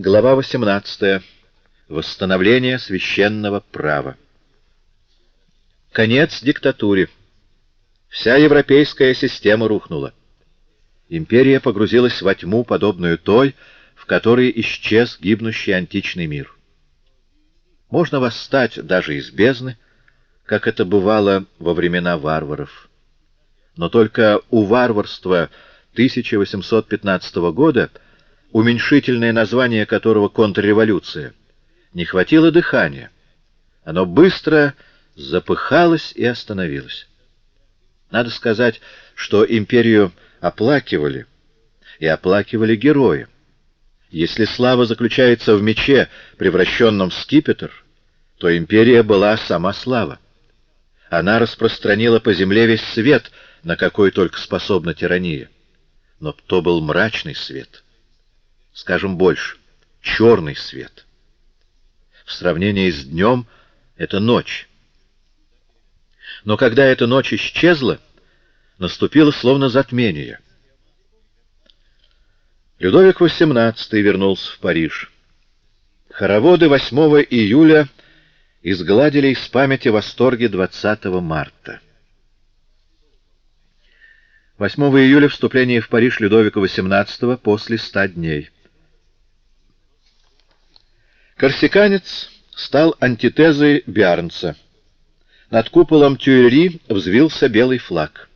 Глава 18. Восстановление священного права. Конец диктатуре. Вся европейская система рухнула. Империя погрузилась во тьму, подобную той, в которой исчез гибнущий античный мир. Можно восстать даже из бездны, как это бывало во времена варваров. Но только у варварства 1815 года — уменьшительное название которого «контрреволюция», не хватило дыхания. Оно быстро запыхалось и остановилось. Надо сказать, что империю оплакивали, и оплакивали герои. Если слава заключается в мече, превращенном в скипетр, то империя была сама слава. Она распространила по земле весь свет, на какой только способна тирания. Но то был мрачный свет — скажем больше, черный свет. В сравнении с днем это ночь. Но когда эта ночь исчезла, наступило словно затмение. Людовик XVIII вернулся в Париж. Хороводы 8 июля изгладили из памяти восторги 20 марта. 8 июля вступление в Париж Людовика XVIII после ста дней. Корсиканец стал антитезой Биарнца. Над куполом Тюильри взвился белый флаг.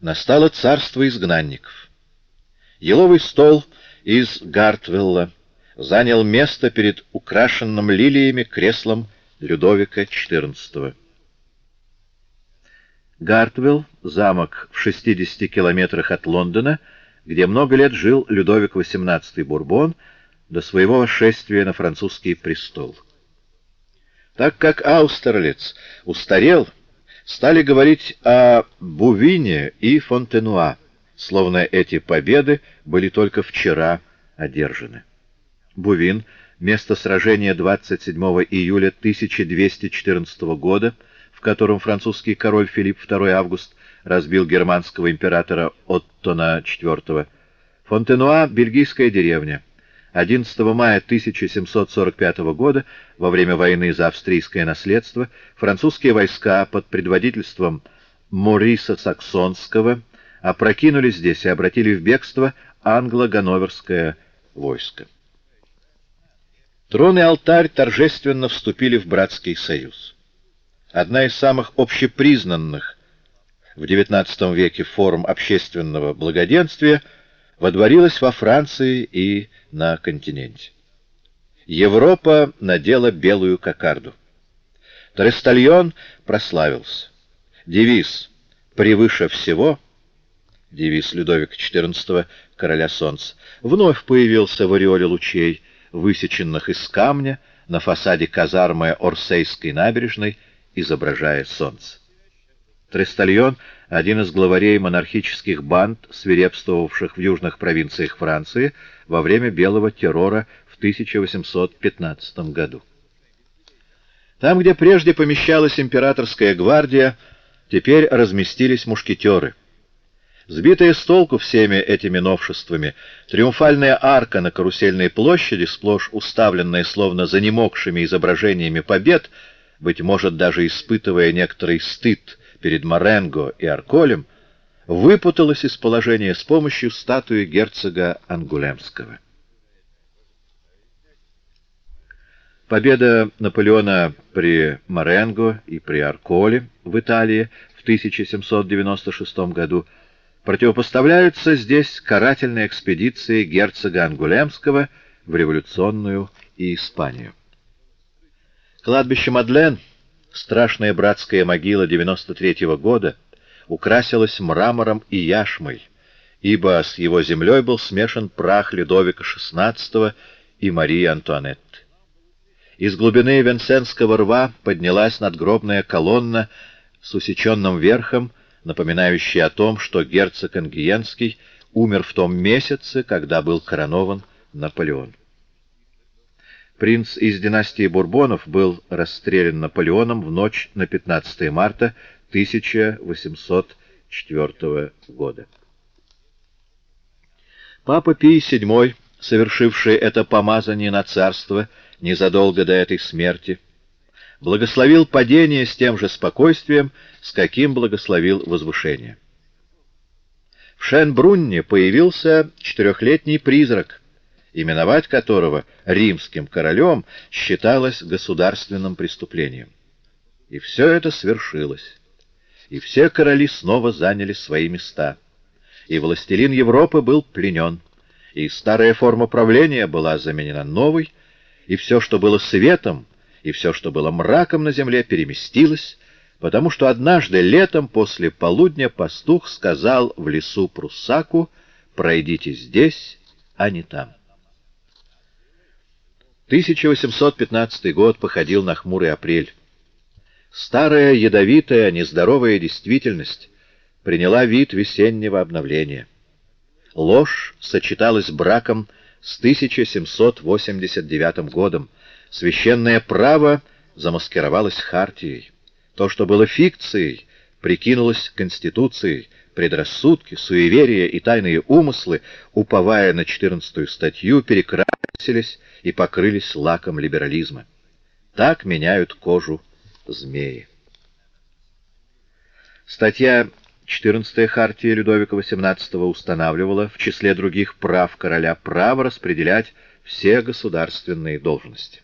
Настало царство изгнанников. Еловый стол из Гартвелла занял место перед украшенным лилиями креслом Людовика XIV. Гартвелл — замок в 60 километрах от Лондона, где много лет жил Людовик XVIII Бурбон — до своего восшествия на французский престол. Так как Аустерлиц устарел, стали говорить о Бувине и Фонтенуа, словно эти победы были только вчера одержаны. Бувин — место сражения 27 июля 1214 года, в котором французский король Филипп II Август разбил германского императора Оттона IV. Фонтенуа — бельгийская деревня — 11 мая 1745 года, во время войны за австрийское наследство, французские войска под предводительством Мориса Саксонского опрокинули здесь и обратили в бегство англо-ганноверское войско. Трон и алтарь торжественно вступили в братский союз. Одна из самых общепризнанных в XIX веке форм общественного благоденствия водворилась во Франции и на континенте. Европа надела белую кокарду. Трестальон прославился. Девиз «Превыше всего» девиз Людовика XIV, короля солнца, вновь появился в ореоле лучей, высеченных из камня на фасаде казармы Орсейской набережной, изображая солнце. Трестальон — один из главарей монархических банд, свирепствовавших в южных провинциях Франции во время Белого террора в 1815 году. Там, где прежде помещалась императорская гвардия, теперь разместились мушкетеры. Сбитая с толку всеми этими новшествами, триумфальная арка на карусельной площади, сплошь уставленная словно занемогшими изображениями побед, быть может, даже испытывая некоторый стыд перед Маренго и Арколем, выпуталась из положения с помощью статуи герцога Ангулемского. Победа Наполеона при Маренго и при Арколе в Италии в 1796 году противопоставляются здесь карательной экспедиции герцога Ангулемского в революционную Испанию. Кладбище Мадлен — страшная братская могила 93-го года украсилась мрамором и яшмой, ибо с его землей был смешан прах Людовика XVI и Марии Антуанетты. Из глубины Венсенского рва поднялась надгробная колонна с усеченным верхом, напоминающая о том, что герцог Ангиенский умер в том месяце, когда был коронован Наполеон. Принц из династии Бурбонов был расстрелян Наполеоном в ночь на 15 марта 1804 года. Папа Пий VII совершивший это помазание на царство незадолго до этой смерти, благословил падение с тем же спокойствием, с каким благословил возвышение. В Шенбрунне появился четырехлетний призрак, именовать которого римским королем считалось государственным преступлением. И все это свершилось. И все короли снова заняли свои места. И властелин Европы был пленен. И старая форма правления была заменена новой, и все, что было светом, и все, что было мраком на земле, переместилось, потому что однажды летом после полудня пастух сказал в лесу Пруссаку «Пройдите здесь, а не там». 1815 год походил на хмурый апрель. Старая ядовитая, нездоровая действительность приняла вид весеннего обновления. Ложь сочеталась браком с 1789 годом, священное право замаскировалось хартией. То, что было фикцией, прикинулось конституцией, предрассудки, суеверия и тайные умыслы, уповая на четырнадцатую статью, перекрасились и покрылись лаком либерализма. Так меняют кожу змеи. Статья 14 Хартия Людовика XVIII устанавливала, в числе других прав короля, право распределять все государственные должности.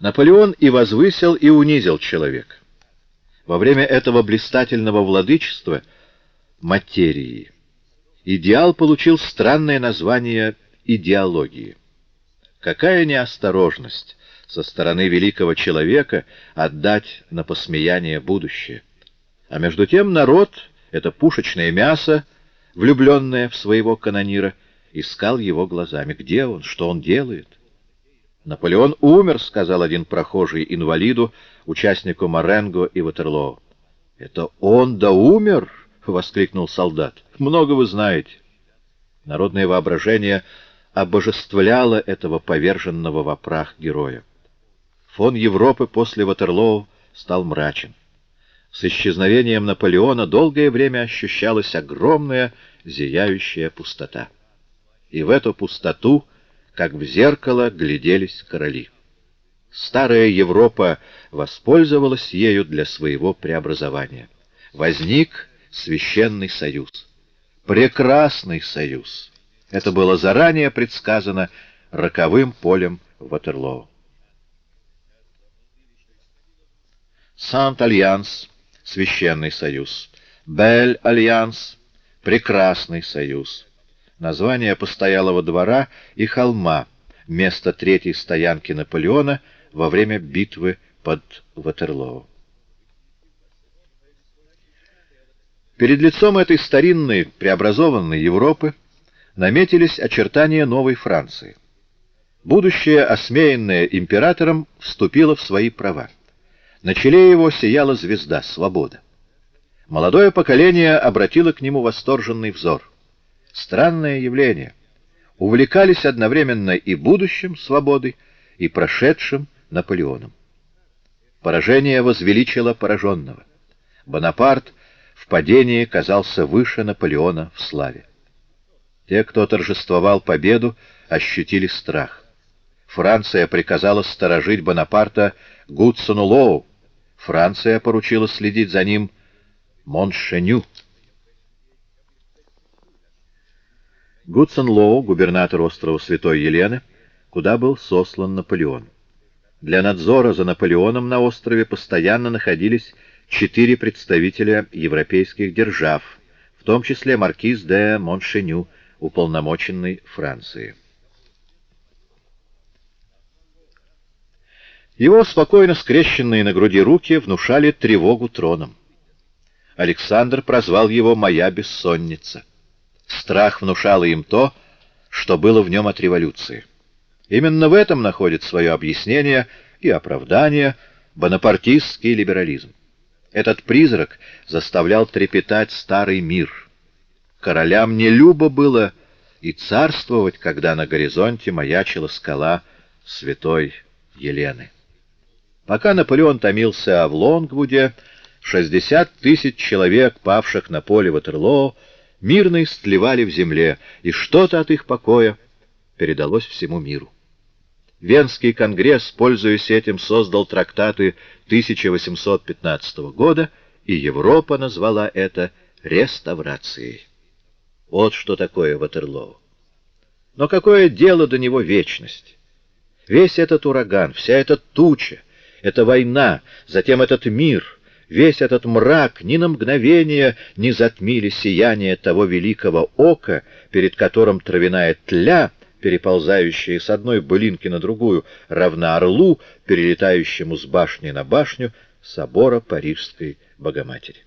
Наполеон и возвысил, и унизил человека. Во время этого блистательного владычества материи идеал получил странное название идеологии. Какая неосторожность со стороны великого человека отдать на посмеяние будущее. А между тем народ, это пушечное мясо, влюбленное в своего канонира, искал его глазами. Где он? Что он делает? «Наполеон умер», — сказал один прохожий инвалиду, участнику Маренго и Ватерлоо. «Это он да умер?» — воскликнул солдат. «Много вы знаете». Народное воображение обожествляло этого поверженного во прах героя. Фон Европы после Ватерлоо стал мрачен. С исчезновением Наполеона долгое время ощущалась огромная зияющая пустота. И в эту пустоту как в зеркало гляделись короли. Старая Европа воспользовалась ею для своего преобразования. Возник Священный Союз. Прекрасный союз. Это было заранее предсказано роковым полем Ватерлоу. Sainte-Alliance — Священный Союз. Belle-Alliance — Прекрасный Союз название постоялого двора и холма, место третьей стоянки Наполеона во время битвы под Ватерлоо. Перед лицом этой старинной, преобразованной Европы наметились очертания новой Франции. Будущее, осмеянное императором, вступило в свои права. На челе его сияла звезда — свобода. Молодое поколение обратило к нему восторженный взор. Странное явление. Увлекались одновременно и будущим свободой, и прошедшим Наполеоном. Поражение возвеличило пораженного. Бонапарт в падении казался выше Наполеона в славе. Те, кто торжествовал победу, ощутили страх. Франция приказала сторожить Бонапарта Гудсону Лоу. Франция поручила следить за ним Моншеню. Гудсон Лоу, губернатор острова Святой Елены, куда был сослан Наполеон. Для надзора за Наполеоном на острове постоянно находились четыре представителя европейских держав, в том числе маркиз де Моншеню, уполномоченный Франции. Его спокойно скрещенные на груди руки внушали тревогу троном. Александр прозвал его «моя бессонница». Страх внушало им то, что было в нем от революции. Именно в этом находит свое объяснение и оправдание бонапартистский либерализм. Этот призрак заставлял трепетать старый мир. Королям не любо было и царствовать, когда на горизонте маячила скала святой Елены. Пока Наполеон томился в Лонгвуде, 60 тысяч человек, павших на поле Ватерлоо, мирно истлевали в земле, и что-то от их покоя передалось всему миру. Венский конгресс, пользуясь этим, создал трактаты 1815 года, и Европа назвала это реставрацией. Вот что такое Ватерлоу. Но какое дело до него вечность? Весь этот ураган, вся эта туча, эта война, затем этот мир, весь этот мрак ни на мгновение не затмили сияние того великого ока, перед которым травяная тля — переползающая с одной былинки на другую, равна орлу, перелетающему с башни на башню собора Парижской Богоматери.